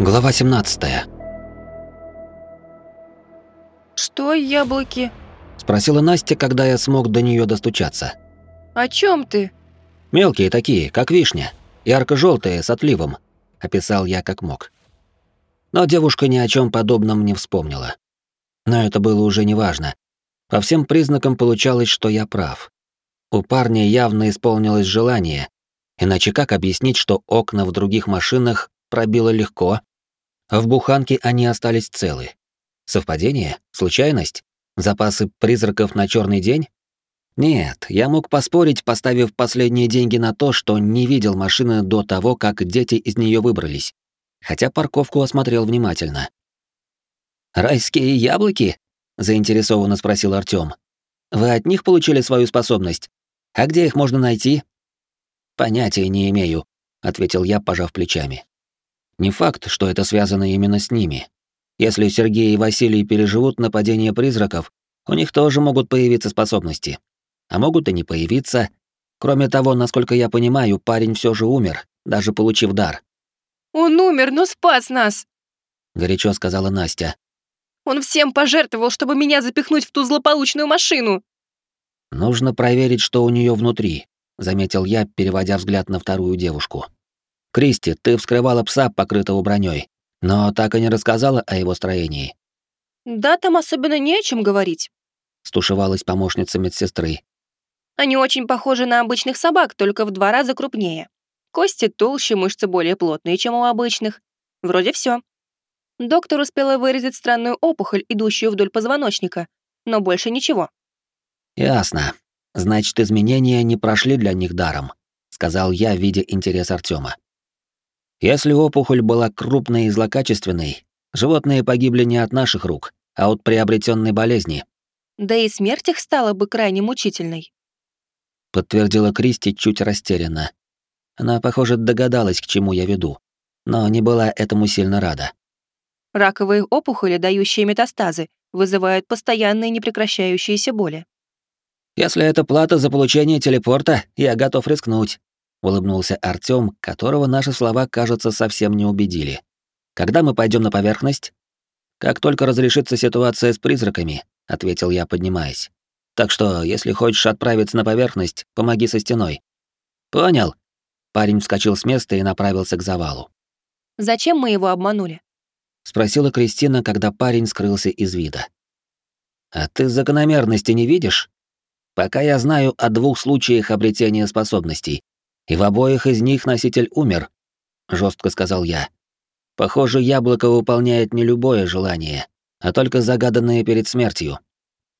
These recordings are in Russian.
Глава 17. Что яблоки? Спросила Настя, когда я смог до нее достучаться. О чем ты? Мелкие такие, как вишня, ярко-желтые с отливом, описал я как мог. Но девушка ни о чем подобном не вспомнила. Но это было уже неважно. По всем признакам получалось, что я прав. У парня явно исполнилось желание, иначе как объяснить, что окна в других машинах пробило легко, а в буханке они остались целы? Совпадение? Случайность? Запасы призраков на черный день? Нет, я мог поспорить, поставив последние деньги на то, что не видел машины до того, как дети из нее выбрались. Хотя парковку осмотрел внимательно. «Райские яблоки?» — заинтересованно спросил Артём. «Вы от них получили свою способность? А где их можно найти?» «Понятия не имею», — ответил я, пожав плечами. Не факт, что это связано именно с ними. Если Сергей и Василий переживут нападение призраков, у них тоже могут появиться способности. А могут и не появиться. Кроме того, насколько я понимаю, парень все же умер, даже получив дар. «Он умер, но спас нас!» — горячо сказала Настя. «Он всем пожертвовал, чтобы меня запихнуть в ту злополучную машину!» «Нужно проверить, что у нее внутри», — заметил я, переводя взгляд на вторую девушку. Кристи, ты вскрывала пса, покрытого броней, но так и не рассказала о его строении. Да, там особенно не о чем говорить. Стушевалась помощница медсестры. Они очень похожи на обычных собак, только в два раза крупнее. Кости толще, мышцы более плотные, чем у обычных. Вроде все. Доктор успела вырезать странную опухоль, идущую вдоль позвоночника, но больше ничего. Ясно. Значит, изменения не прошли для них даром, сказал я, видя интерес Артема. Если опухоль была крупной и злокачественной, животные погибли не от наших рук, а от приобретенной болезни. Да и смерть их стала бы крайне мучительной. Подтвердила Кристи чуть растерянно. Она, похоже, догадалась, к чему я веду, но не была этому сильно рада. Раковые опухоли, дающие метастазы, вызывают постоянные непрекращающиеся боли. Если это плата за получение телепорта, я готов рискнуть, улыбнулся Артём, которого наши слова, кажется, совсем не убедили. Когда мы пойдем на поверхность? Как только разрешится ситуация с призраками, ответил я, поднимаясь. Так что, если хочешь отправиться на поверхность, помоги со стеной. Понял. Парень вскочил с места и направился к завалу. Зачем мы его обманули? спросила Кристина, когда парень скрылся из вида. А ты закономерности не видишь? Пока я знаю о двух случаях обретения способностей, и в обоих из них носитель умер, жестко сказал я. Похоже, яблоко выполняет не любое желание, а только загаданное перед смертью.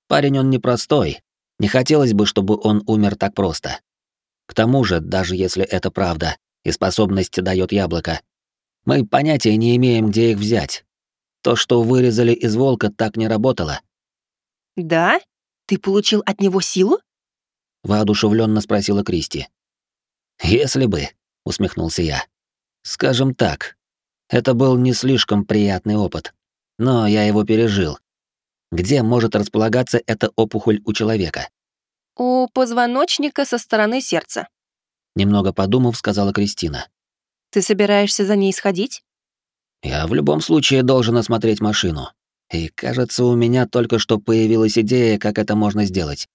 Парень он непростой, не хотелось бы, чтобы он умер так просто. К тому же, даже если это правда, и способность дает яблоко, мы понятия не имеем, где их взять. То, что вырезали из волка, так не работало. Да? Ты получил от него силу? воодушевленно спросила Кристи. «Если бы», — усмехнулся я. «Скажем так, это был не слишком приятный опыт, но я его пережил. Где может располагаться эта опухоль у человека?» «У позвоночника со стороны сердца», — немного подумав, сказала Кристина. «Ты собираешься за ней сходить?» «Я в любом случае должен осмотреть машину. И, кажется, у меня только что появилась идея, как это можно сделать.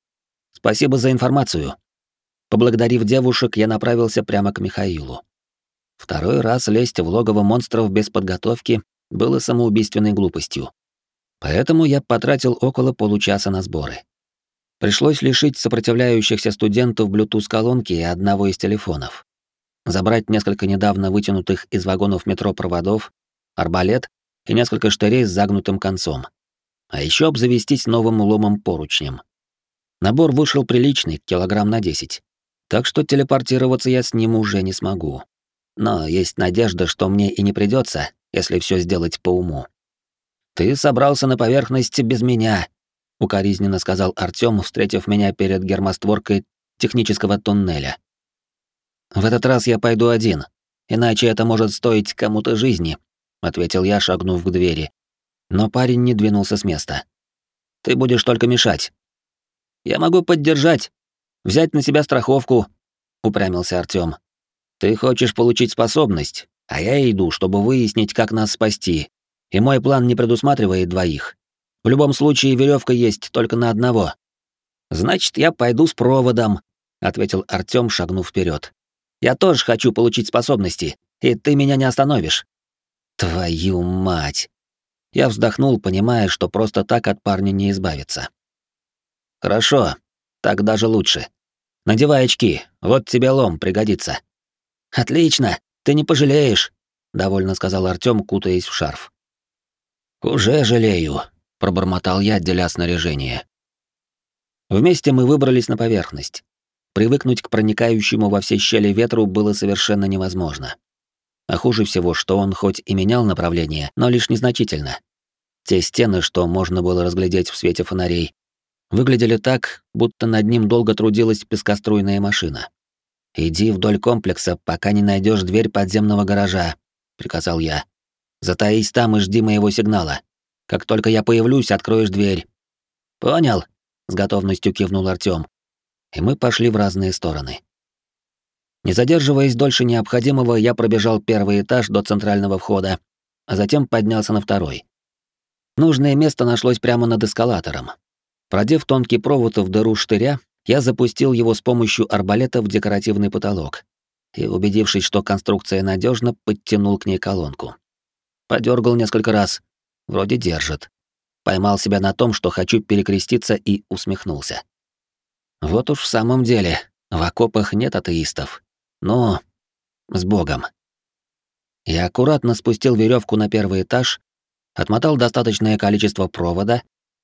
Спасибо за информацию». Поблагодарив девушек, я направился прямо к Михаилу. Второй раз лезть в логово монстров без подготовки было самоубийственной глупостью. Поэтому я потратил около получаса на сборы. Пришлось лишить сопротивляющихся студентов Bluetooth-колонки и одного из телефонов. Забрать несколько недавно вытянутых из вагонов метро проводов, арбалет и несколько штырей с загнутым концом. А еще обзавестись новым ломом-поручнем. Набор вышел приличный, килограмм на 10 так что телепортироваться я с ним уже не смогу. Но есть надежда, что мне и не придется, если все сделать по уму. Ты собрался на поверхность без меня, укоризненно сказал Артём, встретив меня перед гермостворкой технического туннеля. В этот раз я пойду один, иначе это может стоить кому-то жизни, ответил я, шагнув к двери. Но парень не двинулся с места. Ты будешь только мешать. Я могу поддержать, Взять на себя страховку, упрямился Артём. Ты хочешь получить способность, А я иду, чтобы выяснить, как нас спасти. И мой план не предусматривает двоих. В любом случае веревка есть только на одного. Значит, я пойду с проводом, ответил Артём, шагнув вперед. Я тоже хочу получить способности, и ты меня не остановишь. Твою мать. Я вздохнул, понимая, что просто так от парня не избавиться. Хорошо, так даже лучше. Надевай очки, вот тебе лом пригодится. Отлично, ты не пожалеешь, довольно сказал Артём, кутаясь в шарф. Уже жалею, пробормотал я, деля снаряжение. Вместе мы выбрались на поверхность. Привыкнуть к проникающему во все щели ветру было совершенно невозможно. А хуже всего, что он хоть и менял направление, но лишь незначительно. Те стены, что можно было разглядеть в свете фонарей, выглядели так, будто над ним долго трудилась пескоструйная машина. «Иди вдоль комплекса, пока не найдешь дверь подземного гаража», — приказал я. «Затаись там и жди моего сигнала. Как только я появлюсь, откроешь дверь». «Понял», — с готовностью кивнул Артём. И мы пошли в разные стороны. Не задерживаясь дольше необходимого, я пробежал первый этаж до центрального входа, а затем поднялся на второй. Нужное место нашлось прямо над эскалатором. Продев тонкий провод в дыру штыря, я запустил его с помощью арбалета в декоративный потолок и, убедившись, что конструкция надежна, подтянул к ней колонку. Подергал несколько раз. Вроде держит. Поймал себя на том, что хочу перекреститься и усмехнулся. Вот уж в самом деле, в окопах нет атеистов. Но с Богом. Я аккуратно спустил веревку на первый этаж, отмотал достаточное количество провода,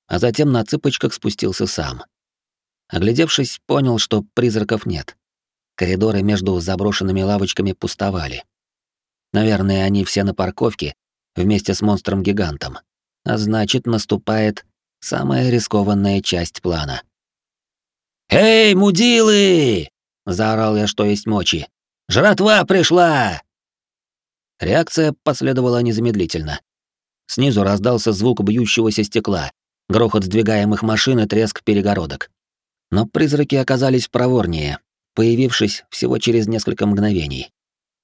а затем на цыпочках спустился сам. Оглядевшись, понял, что призраков нет. Коридоры между заброшенными лавочками пустовали. Наверное, они все на парковке вместе с монстром-гигантом. А значит, наступает самая рискованная часть плана. «Эй, мудилы!» заорал я, что есть мочи. Жратва пришла! Реакция последовала незамедлительно. Снизу раздался звук бьющегося стекла, грохот сдвигаемых машин и треск перегородок. Но призраки оказались проворнее, появившись всего через несколько мгновений.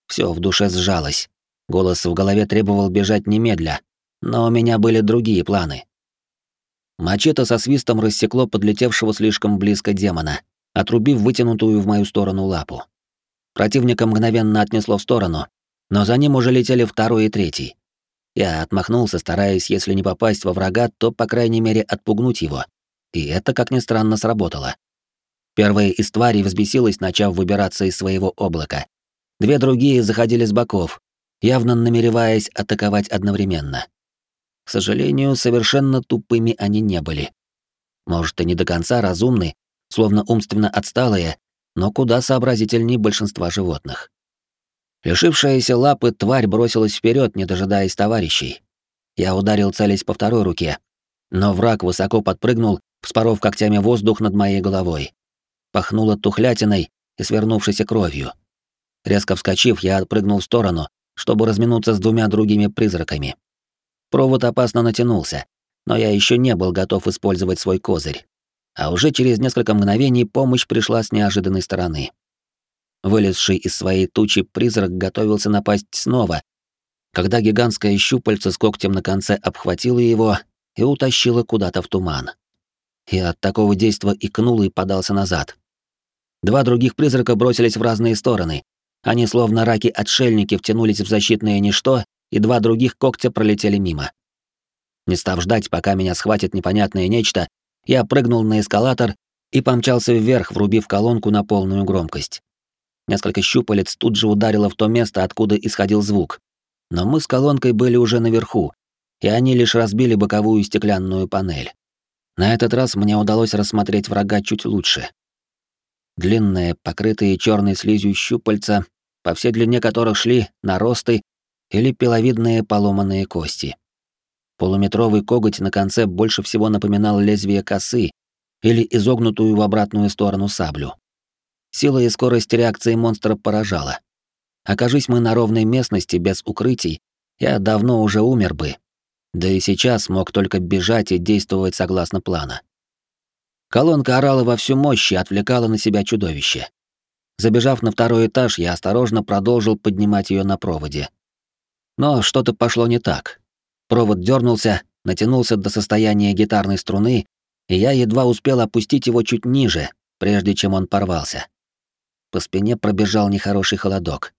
Все в душе сжалось. Голос в голове требовал бежать немедля, но у меня были другие планы. Мачете со свистом рассекло подлетевшего слишком близко демона, отрубив вытянутую в мою сторону лапу. Противника мгновенно отнесло в сторону, но за ним уже летели второй и третий. Я отмахнулся, стараясь, если не попасть во врага, то, по крайней мере, отпугнуть его. И это, как ни странно, сработало. Первая из тварей взбесилась, начав выбираться из своего облака. Две другие заходили с боков, явно намереваясь атаковать одновременно. К сожалению, совершенно тупыми они не были. Может, и не до конца разумны, словно умственно отсталые, но куда сообразительнее большинства животных. Лишившаяся лапы тварь бросилась вперед, не дожидаясь товарищей. Я ударил целясь по второй руке, но враг высоко подпрыгнул, вспоров когтями воздух над моей головой. Пахнуло тухлятиной и свернувшейся кровью. Резко вскочив, я отпрыгнул в сторону, чтобы разминуться с двумя другими призраками. Провод опасно натянулся, но я еще не был готов использовать свой козырь а уже через несколько мгновений помощь пришла с неожиданной стороны. Вылезший из своей тучи призрак готовился напасть снова, когда гигантское щупальце с когтем на конце обхватило его и утащило куда-то в туман. Я от такого действа икнул и подался назад. Два других призрака бросились в разные стороны. Они словно раки-отшельники втянулись в защитное ничто, и два других когтя пролетели мимо. Не став ждать, пока меня схватит непонятное нечто, я прыгнул на эскалатор и помчался вверх, врубив колонку на полную громкость. Несколько щупалец тут же ударило в то место, откуда исходил звук. Но мы с колонкой были уже наверху, и они лишь разбили боковую стеклянную панель. На этот раз мне удалось рассмотреть врага чуть лучше. Длинные, покрытые черной слизью щупальца, по всей длине которых шли наросты или пиловидные поломанные кости. Полуметровый коготь на конце больше всего напоминал лезвие косы или изогнутую в обратную сторону саблю. Сила и скорость реакции монстра поражала. Окажись мы на ровной местности без укрытий, я давно уже умер бы. Да и сейчас мог только бежать и действовать согласно плана. Колонка орала во всю мощь и отвлекала на себя чудовище. Забежав на второй этаж, я осторожно продолжил поднимать ее на проводе, Но что-то пошло не так. Провод дернулся, натянулся до состояния гитарной струны, и я едва успел опустить его чуть ниже, прежде чем он порвался. По спине пробежал нехороший холодок.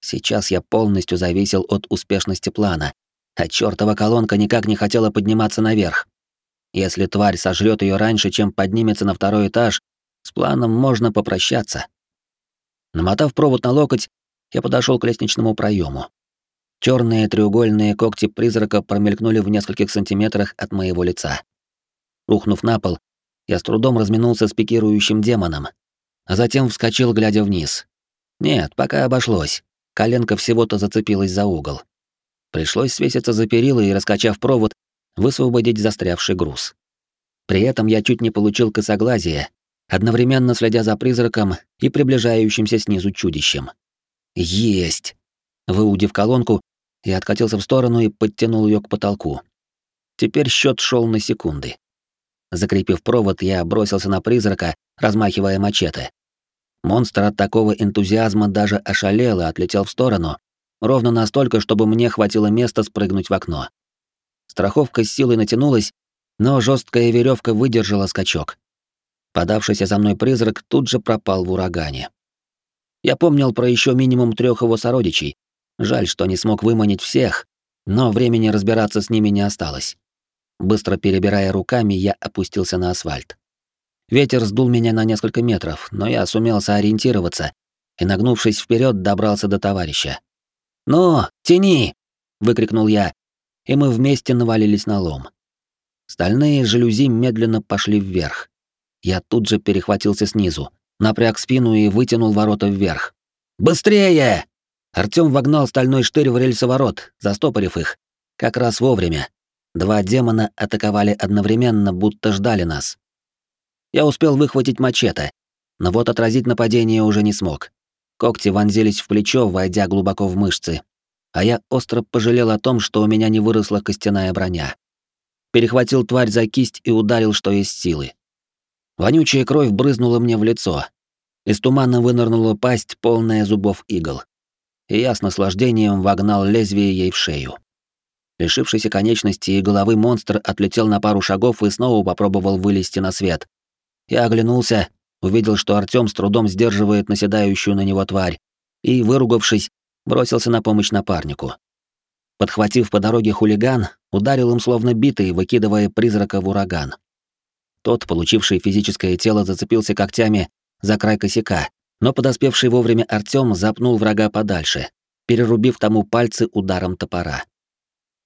Сейчас я полностью зависел от успешности плана, а чёртова колонка никак не хотела подниматься наверх. Если тварь сожрет ее раньше, чем поднимется на второй этаж, с планом можно попрощаться. Намотав провод на локоть, я подошел к лестничному проему. Черные треугольные когти призрака промелькнули в нескольких сантиметрах от моего лица. Рухнув на пол, я с трудом разминулся с пикирующим демоном, а затем вскочил, глядя вниз. Нет, пока обошлось. Коленка всего-то зацепилась за угол. Пришлось свеситься за перила и, раскачав провод, высвободить застрявший груз. При этом я чуть не получил косоглазие, одновременно следя за призраком и приближающимся снизу чудищем. Есть! Выудив колонку, я откатился в сторону и подтянул ее к потолку. Теперь счет шел на секунды. Закрепив провод, я бросился на призрака, размахивая мачете. Монстр от такого энтузиазма даже ошалел и отлетел в сторону, ровно настолько, чтобы мне хватило места спрыгнуть в окно. Страховка с силой натянулась, но жесткая веревка выдержала скачок. Подавшийся за мной призрак тут же пропал в урагане. Я помнил про еще минимум трех его сородичей. Жаль, что не смог выманить всех, но времени разбираться с ними не осталось. Быстро перебирая руками, я опустился на асфальт. Ветер сдул меня на несколько метров, но я сумел сориентироваться и, нагнувшись вперед, добрался до товарища. «Ну, тяни!» — выкрикнул я, и мы вместе навалились на лом. Стальные жалюзи медленно пошли вверх. Я тут же перехватился снизу, напряг спину и вытянул ворота вверх. «Быстрее!» Артём вогнал стальной штырь в рельсоворот, застопорив их. Как раз вовремя. Два демона атаковали одновременно, будто ждали нас. Я успел выхватить мачете, но вот отразить нападение уже не смог. Когти вонзились в плечо, войдя глубоко в мышцы. А я остро пожалел о том, что у меня не выросла костяная броня. Перехватил тварь за кисть и ударил, что есть силы. Вонючая кровь брызнула мне в лицо. Из тумана вынырнула пасть, полная зубов игл. И я с наслаждением вогнал лезвие ей в шею. Лишившийся конечности и головы монстр отлетел на пару шагов и снова попробовал вылезти на свет. Я оглянулся, увидел, что Артём с трудом сдерживает наседающую на него тварь, и, выругавшись, бросился на помощь напарнику. Подхватив по дороге хулиган, ударил им словно битый, выкидывая призрака в ураган. Тот, получивший физическое тело, зацепился когтями за край косяка, но подоспевший вовремя Артём запнул врага подальше, перерубив тому пальцы ударом топора.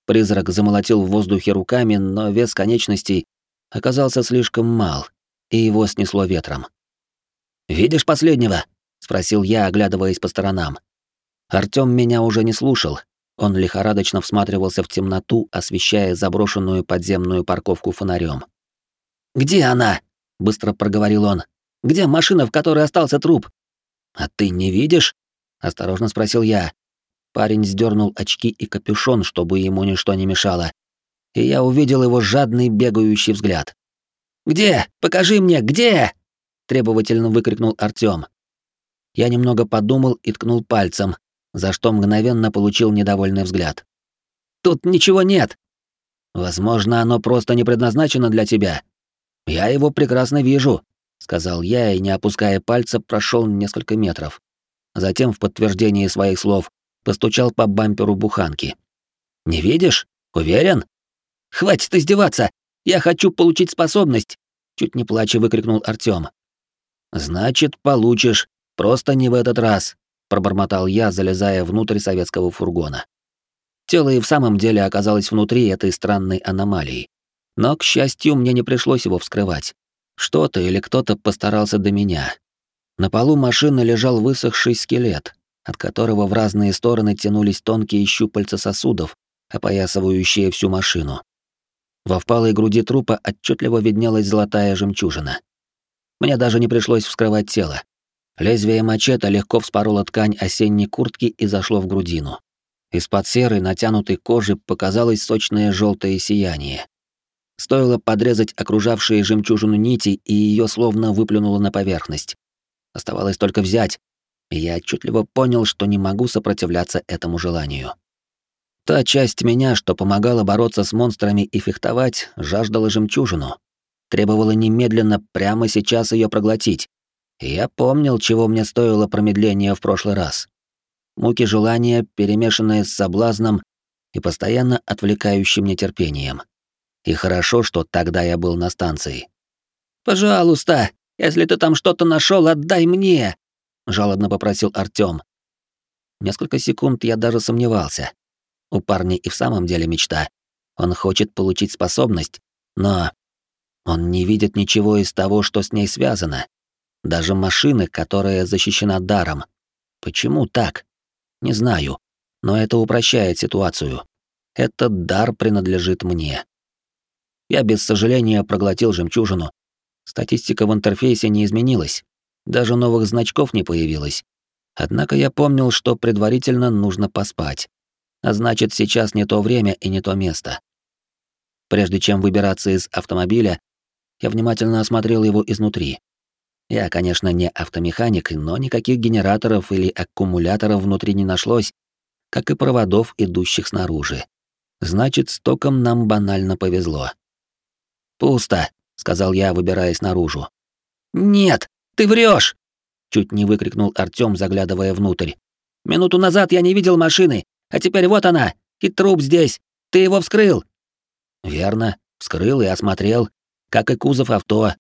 Призрак замолотил в воздухе руками, но вес конечностей оказался слишком мал, и его снесло ветром. «Видишь последнего?» — спросил я, оглядываясь по сторонам. Артём меня уже не слушал. Он лихорадочно всматривался в темноту, освещая заброшенную подземную парковку фонарем. «Где она?» — быстро проговорил он. «Где машина, в которой остался труп?» «А ты не видишь?» — осторожно спросил я, Парень сдернул очки и капюшон, чтобы ему ничто не мешало. И я увидел его жадный бегающий взгляд. «Где? Покажи мне, где?» — требовательно выкрикнул Артём. Я немного подумал и ткнул пальцем, за что мгновенно получил недовольный взгляд. «Тут ничего нет!» «Возможно, оно просто не предназначено для тебя. Я его прекрасно вижу», — сказал я и, не опуская пальца, прошел несколько метров. Затем, в подтверждение своих слов, постучал по бамперу буханки. «Не видишь? Уверен?» «Хватит издеваться! Я хочу получить способность!» Чуть не плача выкрикнул Артём. «Значит, получишь. Просто не в этот раз», — пробормотал я, залезая внутрь советского фургона. Тело и в самом деле оказалось внутри этой странной аномалии. Но, к счастью, мне не пришлось его вскрывать. Что-то или кто-то постарался до меня. На полу машины лежал высохший скелет, от которого в разные стороны тянулись тонкие щупальца сосудов, опоясывающие всю машину. Во впалой груди трупа отчетливо виднелась золотая жемчужина. Мне даже не пришлось вскрывать тело. Лезвие мачете легко вспороло ткань осенней куртки и зашло в грудину. Из-под серой, натянутой кожи показалось сочное желтое сияние. Стоило подрезать окружавшие жемчужину нити, и ее словно выплюнуло на поверхность. Оставалось только взять, и я отчетливо понял, что не могу сопротивляться этому желанию. Та часть меня, что помогала бороться с монстрами и фехтовать, жаждала жемчужину. Требовала немедленно, прямо сейчас ее проглотить. И я помнил, чего мне стоило промедление в прошлый раз. Муки желания, перемешанные с соблазном и постоянно отвлекающим нетерпением. И хорошо, что тогда я был на станции. «Пожалуйста, если ты там что-то нашел, отдай мне!» — жалобно попросил Артём. Несколько секунд я даже сомневался. У парня и в самом деле мечта. Он хочет получить способность, но он не видит ничего из того, что с ней связано. Даже машины, которая защищена даром. Почему так? Не знаю. Но это упрощает ситуацию. Этот дар принадлежит мне. Я без сожаления проглотил жемчужину. Статистика в интерфейсе не изменилась. Даже новых значков не появилось. Однако я помнил, что предварительно нужно поспать. А значит, сейчас не то время и не то место. Прежде чем выбираться из автомобиля, я внимательно осмотрел его изнутри. Я, конечно, не автомеханик, но никаких генераторов или аккумуляторов внутри не нашлось, как и проводов, идущих снаружи. Значит, с током нам банально повезло. «Пусто», — сказал я, выбираясь наружу. «Нет, ты врешь! чуть не выкрикнул Артём, заглядывая внутрь. «Минуту назад я не видел машины, а теперь вот она, и труп здесь. Ты его вскрыл?» «Верно, вскрыл и осмотрел, как и кузов авто.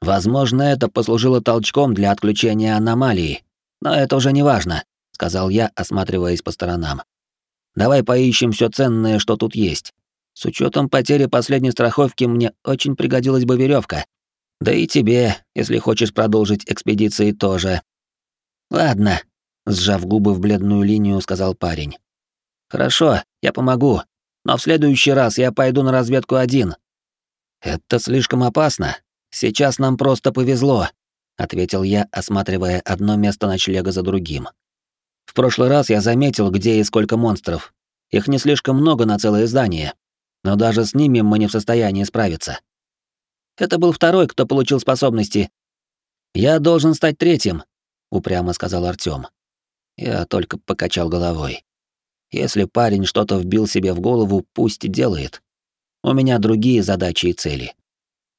Возможно, это послужило толчком для отключения аномалии, но это уже не важно», — сказал я, осматриваясь по сторонам. «Давай поищем все ценное, что тут есть. С учетом потери последней страховки мне очень пригодилась бы веревка. Да и тебе, если хочешь продолжить экспедиции тоже. Ладно, сжав губы в бледную линию, сказал парень. Хорошо, я помогу, но в следующий раз я пойду на разведку один. Это слишком опасно. Сейчас нам просто повезло, ответил я, осматривая одно место ночлега за другим. В прошлый раз я заметил, где и сколько монстров. Их не слишком много на целое здание но даже с ними мы не в состоянии справиться. Это был второй, кто получил способности. Я должен стать третьим, упрямо сказал Артём. Я только покачал головой. Если парень что-то вбил себе в голову, пусть делает. У меня другие задачи и цели.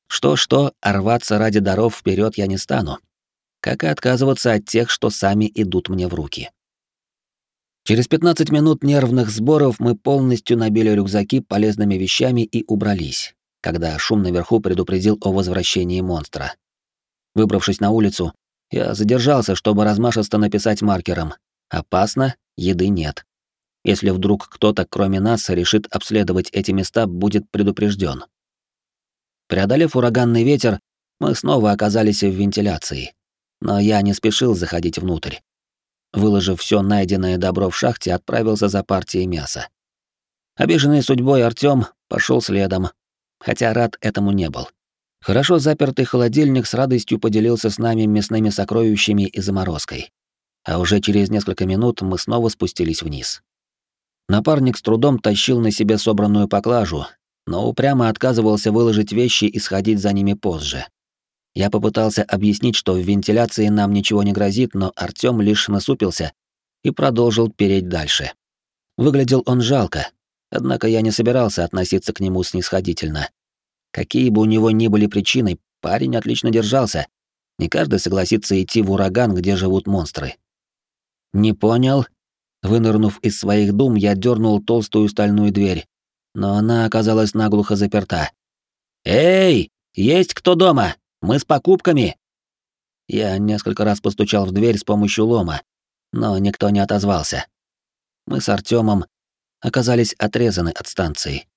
Что-что, а рваться ради даров вперед я не стану. Как и отказываться от тех, что сами идут мне в руки. Через 15 минут нервных сборов мы полностью набили рюкзаки полезными вещами и убрались, когда шум наверху предупредил о возвращении монстра. Выбравшись на улицу, я задержался, чтобы размашисто написать маркером «Опасно, еды нет». Если вдруг кто-то, кроме нас, решит обследовать эти места, будет предупрежден. Преодолев ураганный ветер, мы снова оказались в вентиляции. Но я не спешил заходить внутрь выложив все найденное добро в шахте, отправился за партией мяса. Обиженный судьбой Артём пошел следом, хотя рад этому не был. Хорошо запертый холодильник с радостью поделился с нами мясными сокровищами и заморозкой. А уже через несколько минут мы снова спустились вниз. Напарник с трудом тащил на себе собранную поклажу, но упрямо отказывался выложить вещи и сходить за ними позже. Я попытался объяснить, что в вентиляции нам ничего не грозит, но Артём лишь насупился и продолжил переть дальше. Выглядел он жалко, однако я не собирался относиться к нему снисходительно. Какие бы у него ни были причины, парень отлично держался. Не каждый согласится идти в ураган, где живут монстры. Не понял. Вынырнув из своих дум, я дернул толстую стальную дверь, но она оказалась наглухо заперта. «Эй, есть кто дома?» Мы с покупками!» Я несколько раз постучал в дверь с помощью лома, но никто не отозвался. Мы с Артемом оказались отрезаны от станции.